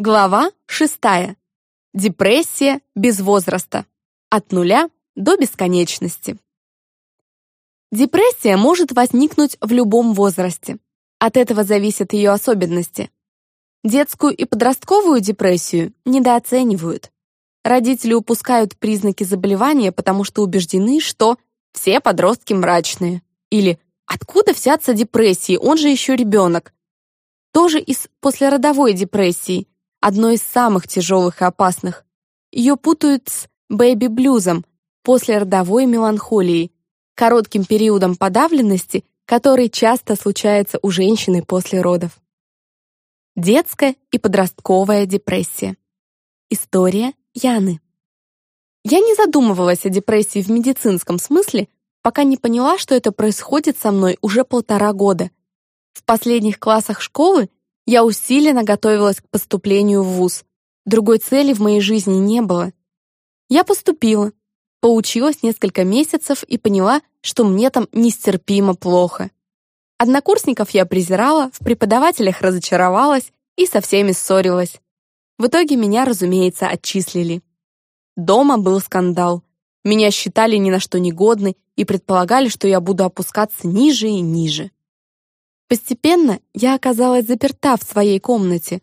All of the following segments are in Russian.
Глава 6. Депрессия без возраста. От нуля до бесконечности. Депрессия может возникнуть в любом возрасте. От этого зависят ее особенности. Детскую и подростковую депрессию недооценивают. Родители упускают признаки заболевания, потому что убеждены, что все подростки мрачные. Или «откуда взяться депрессии, он же еще ребенок». То же и с послеродовой депрессией – одной из самых тяжелых и опасных. Ее путают с бэйби-блюзом, послеродовой меланхолией, коротким периодом подавленности, который часто случается у женщины после родов. Детская и подростковая депрессия. История Яны. Я не задумывалась о депрессии в медицинском смысле, пока не поняла, что это происходит со мной уже полтора года. В последних классах школы я усиленно готовилась к поступлению в ВУЗ. Другой цели в моей жизни не было. Я поступила, поучилась несколько месяцев и поняла, что мне там нестерпимо плохо. Однокурсников я презирала, в преподавателях разочаровалась и со всеми ссорилась. В итоге меня, разумеется, отчислили. Дома был скандал. Меня считали ни на что негодной и предполагали, что я буду опускаться ниже и ниже. Постепенно я оказалась заперта в своей комнате.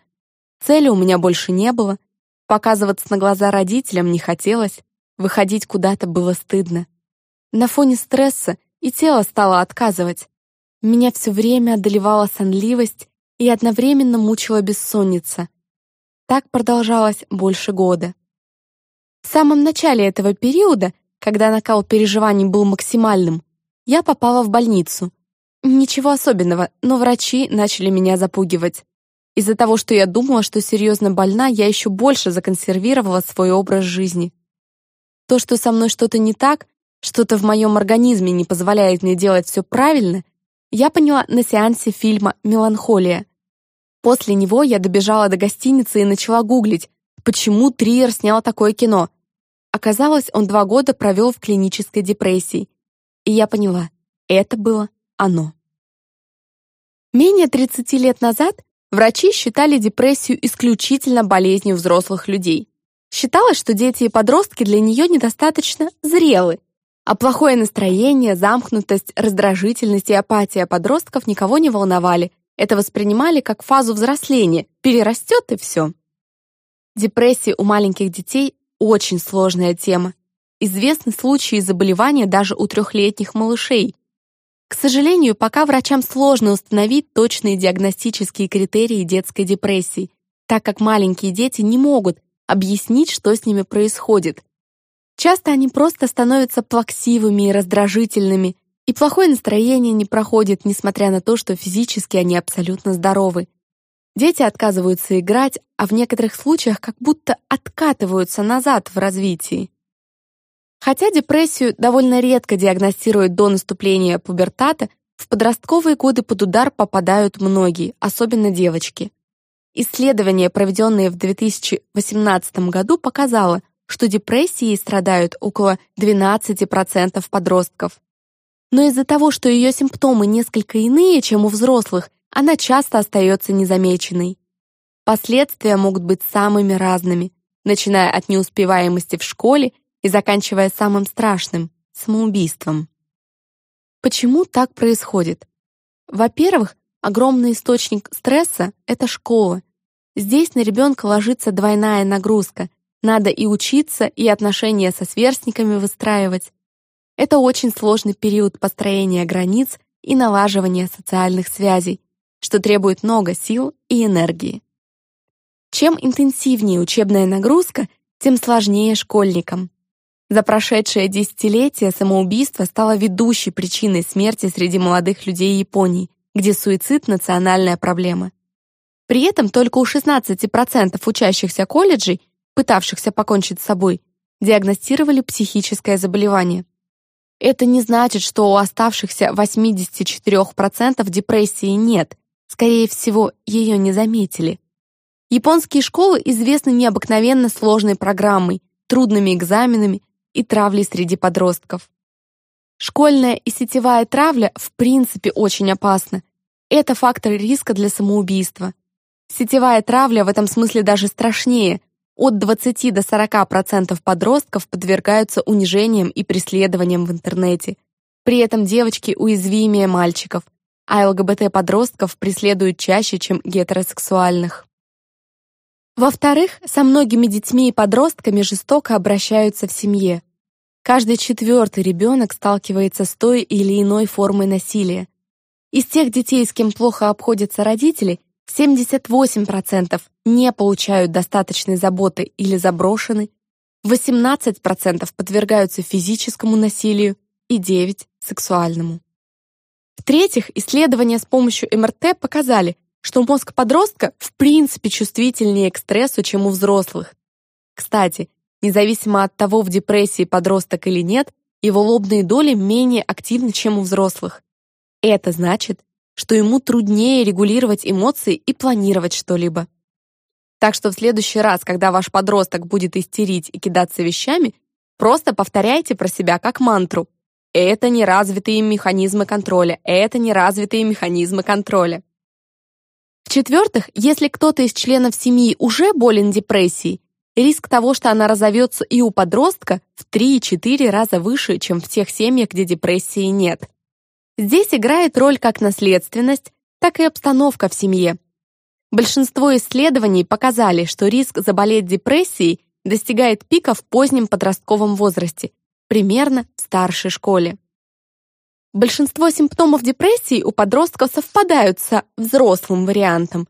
Цели у меня больше не было. Показываться на глаза родителям не хотелось. Выходить куда-то было стыдно. На фоне стресса и тело стало отказывать. Меня все время одолевала сонливость и одновременно мучила бессонница. Так продолжалось больше года. В самом начале этого периода, когда накал переживаний был максимальным, я попала в больницу — Ничего особенного, но врачи начали меня запугивать. Из-за того, что я думала, что серьезно больна, я еще больше законсервировала свой образ жизни. То, что со мной что-то не так, что-то в моем организме не позволяет мне делать все правильно, я поняла на сеансе фильма «Меланхолия». После него я добежала до гостиницы и начала гуглить, почему Триер снял такое кино. Оказалось, он два года провел в клинической депрессии. И я поняла, это было оно. Менее 30 лет назад врачи считали депрессию исключительно болезнью взрослых людей. Считалось, что дети и подростки для нее недостаточно зрелы, а плохое настроение, замкнутость, раздражительность и апатия подростков никого не волновали. Это воспринимали как фазу взросления, перерастет и все. Депрессия у маленьких детей – очень сложная тема. Известны случаи заболевания даже у трехлетних малышей. К сожалению, пока врачам сложно установить точные диагностические критерии детской депрессии, так как маленькие дети не могут объяснить, что с ними происходит. Часто они просто становятся плаксивыми и раздражительными, и плохое настроение не проходит, несмотря на то, что физически они абсолютно здоровы. Дети отказываются играть, а в некоторых случаях как будто откатываются назад в развитии. Хотя депрессию довольно редко диагностируют до наступления пубертата, в подростковые годы под удар попадают многие, особенно девочки. Исследование, проведенное в 2018 году, показало, что депрессией страдают около 12% подростков. Но из-за того, что ее симптомы несколько иные, чем у взрослых, она часто остается незамеченной. Последствия могут быть самыми разными, начиная от неуспеваемости в школе и заканчивая самым страшным — самоубийством. Почему так происходит? Во-первых, огромный источник стресса — это школа. Здесь на ребенка ложится двойная нагрузка. Надо и учиться, и отношения со сверстниками выстраивать. Это очень сложный период построения границ и налаживания социальных связей, что требует много сил и энергии. Чем интенсивнее учебная нагрузка, тем сложнее школьникам. За прошедшее десятилетие самоубийство стало ведущей причиной смерти среди молодых людей Японии, где суицид — национальная проблема. При этом только у 16% учащихся колледжей, пытавшихся покончить с собой, диагностировали психическое заболевание. Это не значит, что у оставшихся 84% депрессии нет. Скорее всего, ее не заметили. Японские школы известны необыкновенно сложной программой, трудными экзаменами и травли среди подростков. Школьная и сетевая травля в принципе очень опасна. Это фактор риска для самоубийства. Сетевая травля в этом смысле даже страшнее. От 20 до 40% подростков подвергаются унижениям и преследованиям в интернете. При этом девочки уязвимее мальчиков, а ЛГБТ-подростков преследуют чаще, чем гетеросексуальных. Во-вторых, со многими детьми и подростками жестоко обращаются в семье. Каждый четвертый ребенок сталкивается с той или иной формой насилия. Из тех детей, с кем плохо обходятся родители, 78% не получают достаточной заботы или заброшены, 18% подвергаются физическому насилию и 9% — сексуальному. В-третьих, исследования с помощью МРТ показали, что мозг подростка в принципе чувствительнее к стрессу, чем у взрослых. Кстати, независимо от того, в депрессии подросток или нет, его лобные доли менее активны, чем у взрослых. Это значит, что ему труднее регулировать эмоции и планировать что-либо. Так что в следующий раз, когда ваш подросток будет истерить и кидаться вещами, просто повторяйте про себя как мантру. Это неразвитые механизмы контроля, это неразвитые механизмы контроля. В-четвертых, если кто-то из членов семьи уже болен депрессией, риск того, что она разовьется и у подростка, в 3-4 раза выше, чем в тех семьях, где депрессии нет. Здесь играет роль как наследственность, так и обстановка в семье. Большинство исследований показали, что риск заболеть депрессией достигает пика в позднем подростковом возрасте, примерно в старшей школе. Большинство симптомов депрессии у подростков совпадают со взрослым вариантом.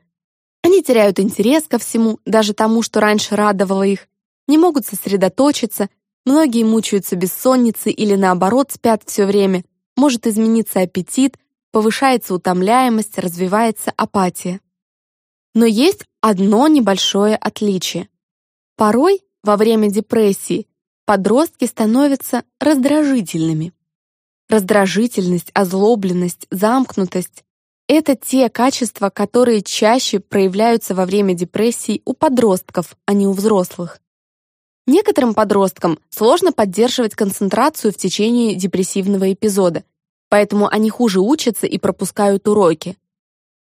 Они теряют интерес ко всему, даже тому, что раньше радовало их, не могут сосредоточиться, многие мучаются бессонницей или наоборот спят все время, может измениться аппетит, повышается утомляемость, развивается апатия. Но есть одно небольшое отличие. Порой во время депрессии подростки становятся раздражительными. Раздражительность, озлобленность, замкнутость — это те качества, которые чаще проявляются во время депрессии у подростков, а не у взрослых. Некоторым подросткам сложно поддерживать концентрацию в течение депрессивного эпизода, поэтому они хуже учатся и пропускают уроки.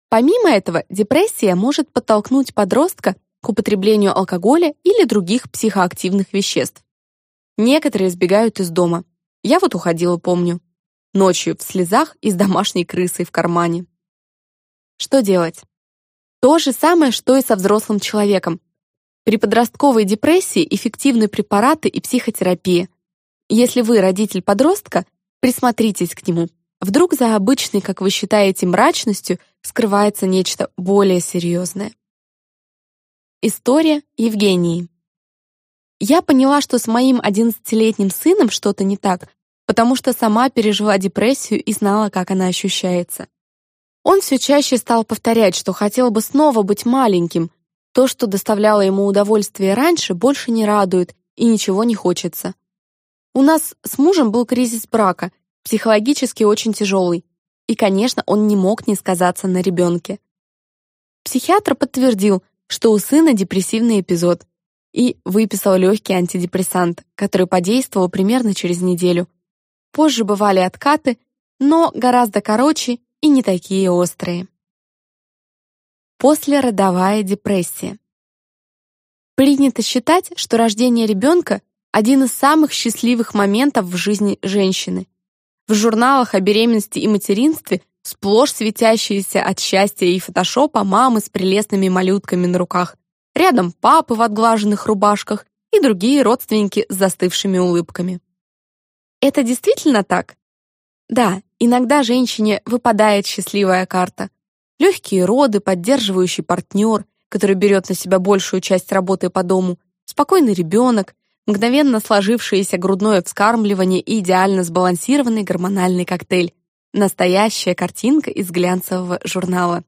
Помимо этого, депрессия может подтолкнуть подростка к употреблению алкоголя или других психоактивных веществ. Некоторые избегают из дома. Я вот уходила, помню ночью в слезах и с домашней крысой в кармане. Что делать? То же самое, что и со взрослым человеком. При подростковой депрессии эффективны препараты и психотерапия. Если вы родитель подростка, присмотритесь к нему. Вдруг за обычной, как вы считаете, мрачностью скрывается нечто более серьезное. История Евгении. Я поняла, что с моим 11-летним сыном что-то не так, потому что сама пережила депрессию и знала, как она ощущается. Он все чаще стал повторять, что хотел бы снова быть маленьким. То, что доставляло ему удовольствие раньше, больше не радует и ничего не хочется. У нас с мужем был кризис брака, психологически очень тяжелый. И, конечно, он не мог не сказаться на ребенке. Психиатр подтвердил, что у сына депрессивный эпизод, и выписал легкий антидепрессант, который подействовал примерно через неделю. Позже бывали откаты, но гораздо короче и не такие острые. Послеродовая депрессия. Принято считать, что рождение ребенка – один из самых счастливых моментов в жизни женщины. В журналах о беременности и материнстве сплошь светящиеся от счастья и фотошопа мамы с прелестными малютками на руках, рядом папы в отглаженных рубашках и другие родственники с застывшими улыбками. Это действительно так? Да, иногда женщине выпадает счастливая карта. Легкие роды, поддерживающий партнер, который берет на себя большую часть работы по дому, спокойный ребенок, мгновенно сложившееся грудное вскармливание и идеально сбалансированный гормональный коктейль. Настоящая картинка из глянцевого журнала.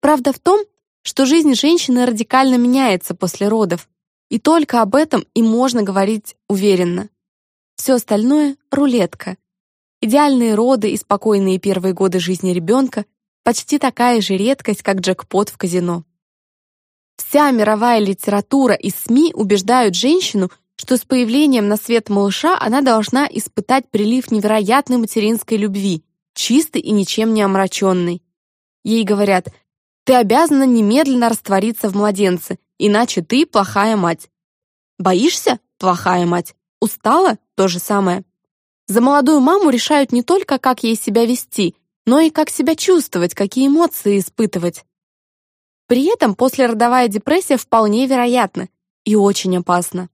Правда в том, что жизнь женщины радикально меняется после родов, и только об этом и можно говорить уверенно. Все остальное — рулетка. Идеальные роды и спокойные первые годы жизни ребенка — почти такая же редкость, как джекпот в казино. Вся мировая литература и СМИ убеждают женщину, что с появлением на свет малыша она должна испытать прилив невероятной материнской любви, чистой и ничем не омраченной. Ей говорят, Ты обязана немедленно раствориться в младенце, иначе ты плохая мать. Боишься? Плохая мать. Устала? То же самое. За молодую маму решают не только, как ей себя вести, но и как себя чувствовать, какие эмоции испытывать. При этом послеродовая депрессия вполне вероятна и очень опасна.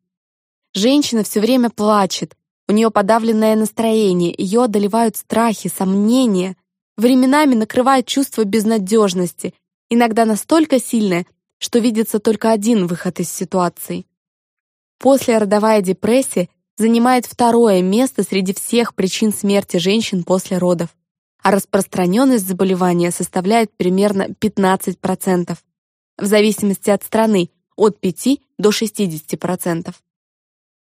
Женщина все время плачет, у нее подавленное настроение, ее одолевают страхи, сомнения, временами накрывает чувство безнадежности, иногда настолько сильное, что видится только один выход из ситуации. Послеродовая депрессия занимает второе место среди всех причин смерти женщин после родов, а распространенность заболевания составляет примерно 15%, в зависимости от страны, от 5 до 60%.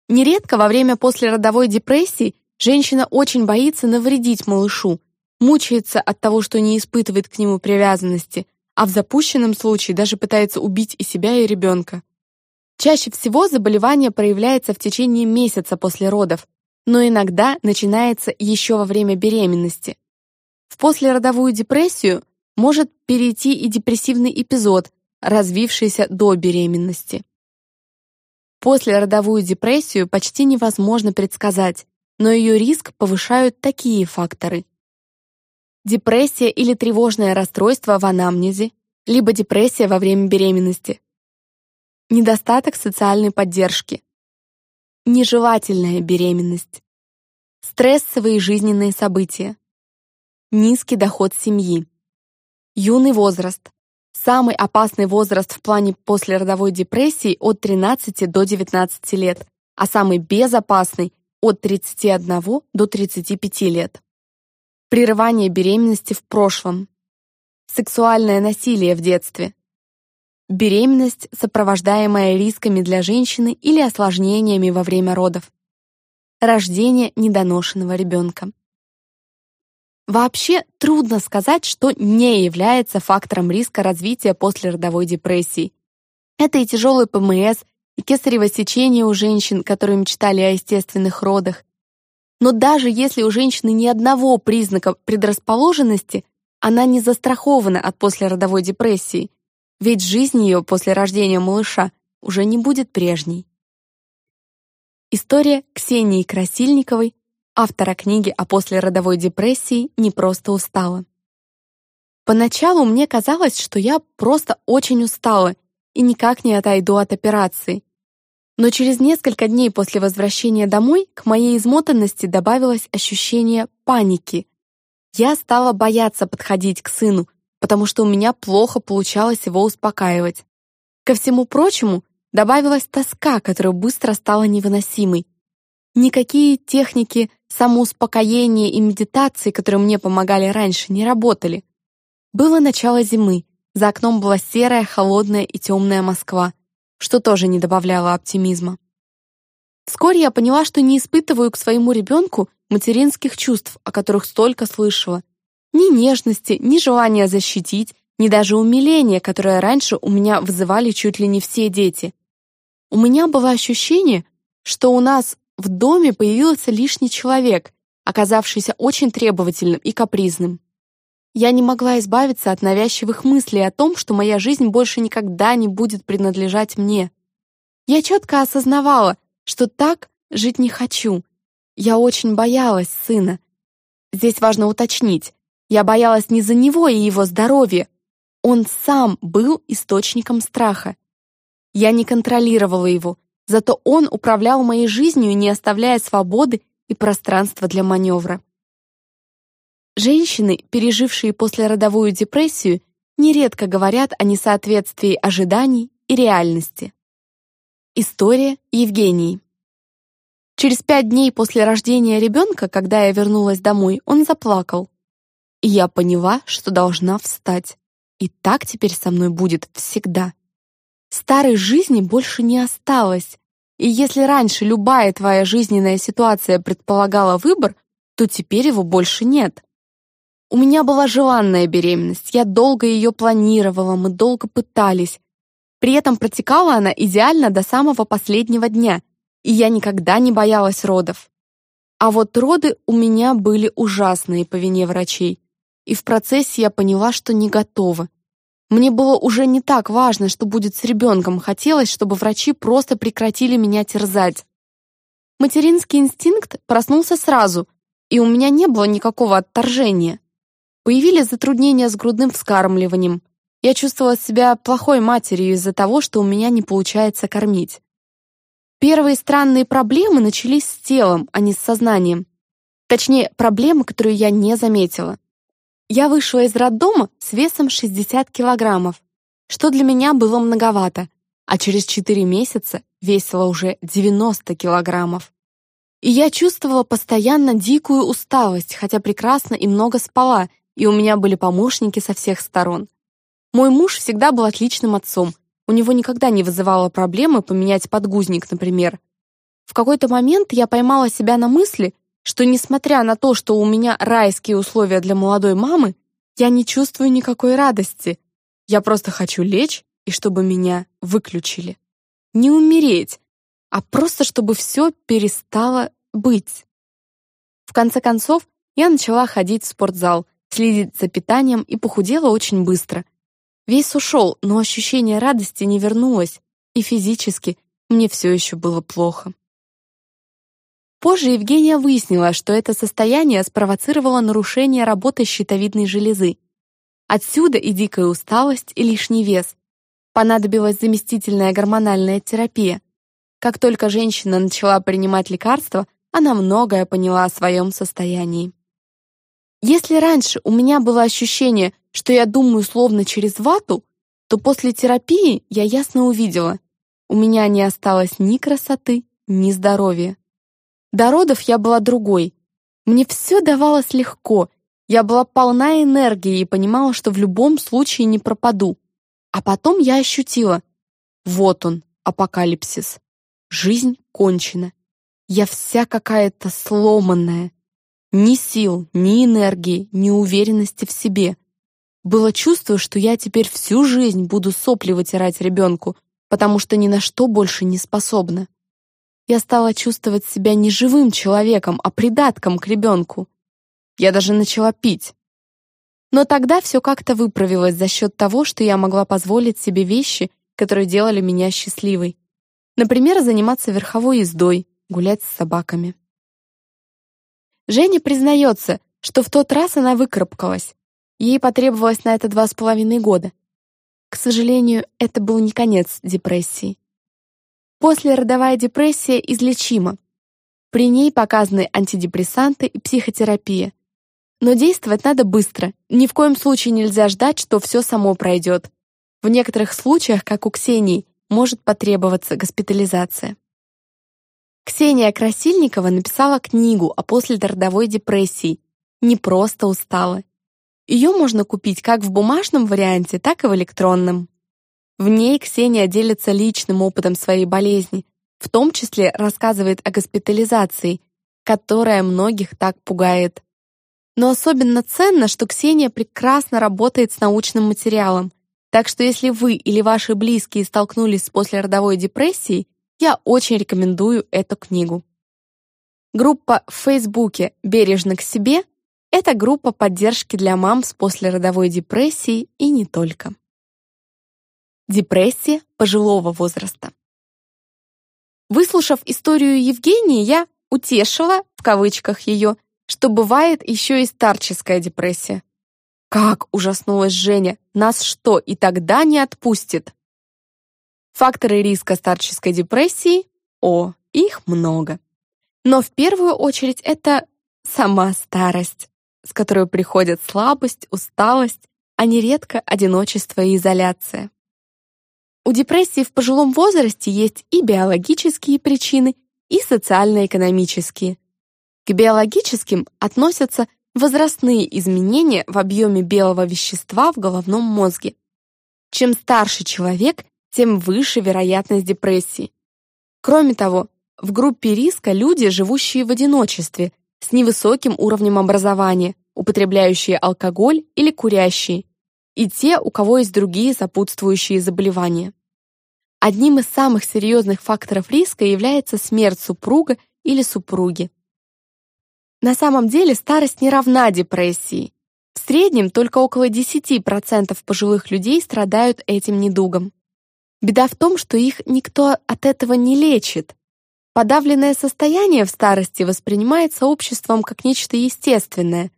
Нередко во время послеродовой депрессии женщина очень боится навредить малышу, мучается от того, что не испытывает к нему привязанности, а в запущенном случае даже пытается убить и себя, и ребенка. Чаще всего заболевание проявляется в течение месяца после родов, но иногда начинается еще во время беременности. В послеродовую депрессию может перейти и депрессивный эпизод, развившийся до беременности. Послеродовую депрессию почти невозможно предсказать, но ее риск повышают такие факторы. Депрессия или тревожное расстройство в анамнезе, либо депрессия во время беременности, Недостаток социальной поддержки. Нежелательная беременность. Стрессовые жизненные события. Низкий доход семьи. Юный возраст. Самый опасный возраст в плане послеродовой депрессии от 13 до 19 лет, а самый безопасный от 31 до 35 лет. Прерывание беременности в прошлом. Сексуальное насилие в детстве. Беременность, сопровождаемая рисками для женщины или осложнениями во время родов. Рождение недоношенного ребенка. Вообще трудно сказать, что не является фактором риска развития послеродовой депрессии. Это и тяжелый ПМС, и кесарево сечение у женщин, которые мечтали о естественных родах. Но даже если у женщины ни одного признака предрасположенности, она не застрахована от послеродовой депрессии, ведь жизнь ее после рождения малыша уже не будет прежней. История Ксении Красильниковой, автора книги о послеродовой депрессии «Не просто устала». Поначалу мне казалось, что я просто очень устала и никак не отойду от операции. Но через несколько дней после возвращения домой к моей измотанности добавилось ощущение паники. Я стала бояться подходить к сыну, потому что у меня плохо получалось его успокаивать. Ко всему прочему, добавилась тоска, которая быстро стала невыносимой. Никакие техники самоуспокоения и медитации, которые мне помогали раньше, не работали. Было начало зимы, за окном была серая, холодная и темная Москва, что тоже не добавляло оптимизма. Вскоре я поняла, что не испытываю к своему ребенку материнских чувств, о которых столько слышала, ни нежности, ни желания защитить, ни даже умиления, которое раньше у меня вызывали чуть ли не все дети. У меня было ощущение, что у нас в доме появился лишний человек, оказавшийся очень требовательным и капризным. Я не могла избавиться от навязчивых мыслей о том, что моя жизнь больше никогда не будет принадлежать мне. Я четко осознавала, что так жить не хочу. Я очень боялась сына. Здесь важно уточнить, я боялась не за него и его здоровье. Он сам был источником страха. Я не контролировала его, зато он управлял моей жизнью, не оставляя свободы и пространства для маневра. Женщины, пережившие послеродовую депрессию, нередко говорят о несоответствии ожиданий и реальности. История Евгении. Через пять дней после рождения ребенка, когда я вернулась домой, он заплакал и я поняла, что должна встать. И так теперь со мной будет всегда. Старой жизни больше не осталось. И если раньше любая твоя жизненная ситуация предполагала выбор, то теперь его больше нет. У меня была желанная беременность, я долго ее планировала, мы долго пытались. При этом протекала она идеально до самого последнего дня, и я никогда не боялась родов. А вот роды у меня были ужасные по вине врачей и в процессе я поняла, что не готова. Мне было уже не так важно, что будет с ребенком, хотелось, чтобы врачи просто прекратили меня терзать. Материнский инстинкт проснулся сразу, и у меня не было никакого отторжения. Появились затруднения с грудным вскармливанием. Я чувствовала себя плохой матерью из-за того, что у меня не получается кормить. Первые странные проблемы начались с телом, а не с сознанием. Точнее, проблемы, которые я не заметила. Я вышла из роддома с весом 60 килограммов, что для меня было многовато, а через 4 месяца весила уже 90 килограммов. И я чувствовала постоянно дикую усталость, хотя прекрасно и много спала, и у меня были помощники со всех сторон. Мой муж всегда был отличным отцом, у него никогда не вызывало проблемы поменять подгузник, например. В какой-то момент я поймала себя на мысли, что, несмотря на то, что у меня райские условия для молодой мамы, я не чувствую никакой радости. Я просто хочу лечь, и чтобы меня выключили. Не умереть, а просто чтобы все перестало быть. В конце концов, я начала ходить в спортзал, следить за питанием и похудела очень быстро — Вес ушел, но ощущение радости не вернулось, и физически мне все еще было плохо. Позже Евгения выяснила, что это состояние спровоцировало нарушение работы щитовидной железы. Отсюда и дикая усталость, и лишний вес. Понадобилась заместительная гормональная терапия. Как только женщина начала принимать лекарства, она многое поняла о своем состоянии. Если раньше у меня было ощущение, что я думаю словно через вату, то после терапии я ясно увидела, у меня не осталось ни красоты, ни здоровья. До родов я была другой. Мне все давалось легко, я была полна энергии и понимала, что в любом случае не пропаду. А потом я ощутила, вот он, апокалипсис. Жизнь кончена. Я вся какая-то сломанная. Ни сил, ни энергии, ни уверенности в себе. Было чувство, что я теперь всю жизнь буду сопли вытирать ребенку, потому что ни на что больше не способна. Я стала чувствовать себя не живым человеком, а придатком к ребенку. Я даже начала пить. Но тогда все как-то выправилось за счет того, что я могла позволить себе вещи, которые делали меня счастливой. Например, заниматься верховой ездой, гулять с собаками. Женя признается, что в тот раз она выкарабкалась, Ей потребовалось на это два с половиной года. К сожалению, это был не конец депрессии. Послеродовая депрессия излечима. При ней показаны антидепрессанты и психотерапия. Но действовать надо быстро. Ни в коем случае нельзя ждать, что все само пройдет. В некоторых случаях, как у Ксении, может потребоваться госпитализация. Ксения Красильникова написала книгу о послеродовой депрессии. Не просто устала, ее можно купить как в бумажном варианте, так и в электронном. В ней Ксения делится личным опытом своей болезни, в том числе рассказывает о госпитализации, которая многих так пугает. Но особенно ценно, что Ксения прекрасно работает с научным материалом, так что если вы или ваши близкие столкнулись с послеродовой депрессией, я очень рекомендую эту книгу. Группа в Фейсбуке «Бережно к себе» Это группа поддержки для мам с послеродовой депрессией и не только. Депрессия пожилого возраста. Выслушав историю Евгении, я «утешила» в кавычках ее, что бывает еще и старческая депрессия. Как ужаснулась Женя, нас что, и тогда не отпустит? Факторы риска старческой депрессии? О, их много. Но в первую очередь это сама старость с которой приходят слабость, усталость, а нередко одиночество и изоляция. У депрессии в пожилом возрасте есть и биологические причины, и социально-экономические. К биологическим относятся возрастные изменения в объеме белого вещества в головном мозге. Чем старше человек, тем выше вероятность депрессии. Кроме того, в группе риска люди, живущие в одиночестве, с невысоким уровнем образования, употребляющие алкоголь или курящие, и те, у кого есть другие сопутствующие заболевания. Одним из самых серьезных факторов риска является смерть супруга или супруги. На самом деле старость не равна депрессии. В среднем только около 10% пожилых людей страдают этим недугом. Беда в том, что их никто от этого не лечит. Подавленное состояние в старости воспринимается обществом как нечто естественное.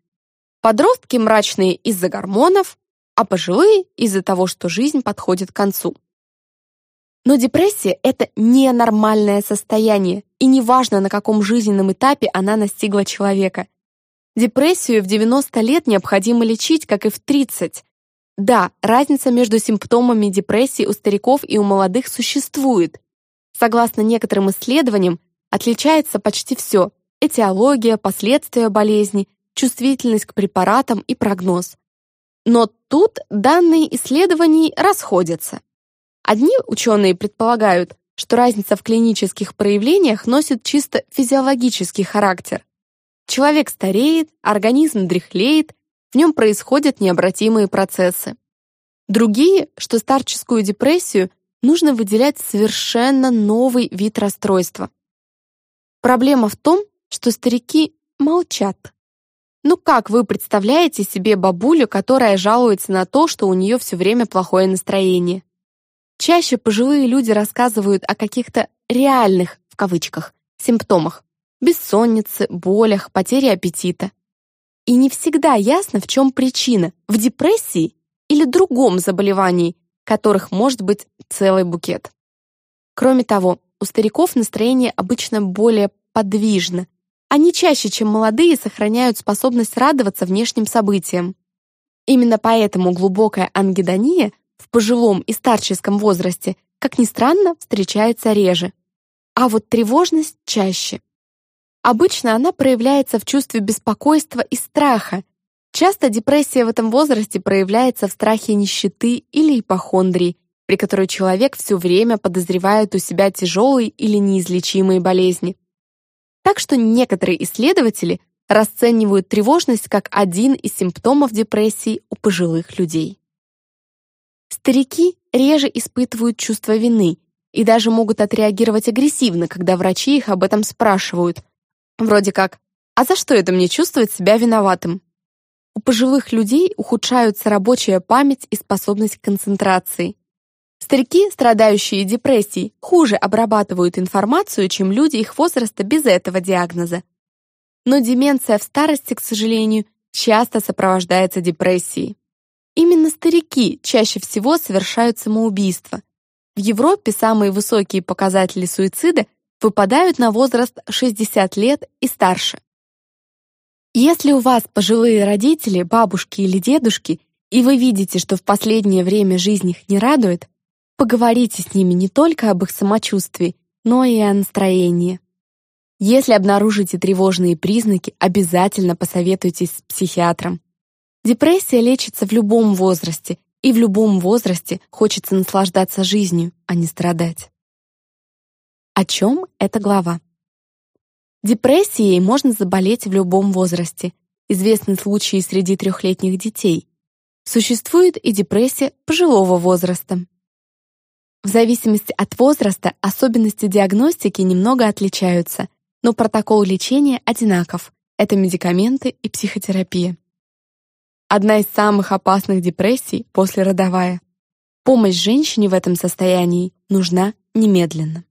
Подростки мрачные из-за гормонов, а пожилые из-за того, что жизнь подходит к концу. Но депрессия — это ненормальное состояние, и неважно, на каком жизненном этапе она настигла человека. Депрессию в 90 лет необходимо лечить, как и в 30. Да, разница между симптомами депрессии у стариков и у молодых существует. Согласно некоторым исследованиям, отличается почти все – этиология, последствия болезни, чувствительность к препаратам и прогноз. Но тут данные исследований расходятся. Одни ученые предполагают, что разница в клинических проявлениях носит чисто физиологический характер. Человек стареет, организм дряхлеет, в нем происходят необратимые процессы. Другие, что старческую депрессию нужно выделять совершенно новый вид расстройства. Проблема в том, что старики молчат. Ну как вы представляете себе бабулю, которая жалуется на то, что у нее все время плохое настроение? Чаще пожилые люди рассказывают о каких-то «реальных» в кавычках симптомах – бессоннице, болях, потере аппетита. И не всегда ясно, в чем причина – в депрессии или другом заболевании, которых может быть целый букет. Кроме того, у стариков настроение обычно более подвижно. Они чаще, чем молодые, сохраняют способность радоваться внешним событиям. Именно поэтому глубокая ангидония в пожилом и старческом возрасте, как ни странно, встречается реже. А вот тревожность чаще. Обычно она проявляется в чувстве беспокойства и страха. Часто депрессия в этом возрасте проявляется в страхе нищеты или ипохондрии, при которой человек все время подозревает у себя тяжелые или неизлечимые болезни. Так что некоторые исследователи расценивают тревожность как один из симптомов депрессии у пожилых людей. Старики реже испытывают чувство вины и даже могут отреагировать агрессивно, когда врачи их об этом спрашивают. Вроде как «А за что это мне чувствовать себя виноватым?» У пожилых людей ухудшаются рабочая память и способность к концентрации. Старики, страдающие депрессией, хуже обрабатывают информацию, чем люди их возраста без этого диагноза. Но деменция в старости, к сожалению, часто сопровождается депрессией. Именно старики чаще всего совершают самоубийство. В Европе самые высокие показатели суицида выпадают на возраст 60 лет и старше. Если у вас пожилые родители, бабушки или дедушки, и вы видите, что в последнее время жизнь их не радует, поговорите с ними не только об их самочувствии, но и о настроении. Если обнаружите тревожные признаки, обязательно посоветуйтесь с психиатром. Депрессия лечится в любом возрасте, и в любом возрасте хочется наслаждаться жизнью, а не страдать. О чем эта глава? Депрессией можно заболеть в любом возрасте. Известны случаи среди трехлетних детей. Существует и депрессия пожилого возраста. В зависимости от возраста особенности диагностики немного отличаются, но протокол лечения одинаков. Это медикаменты и психотерапия. Одна из самых опасных депрессий — послеродовая. Помощь женщине в этом состоянии нужна немедленно.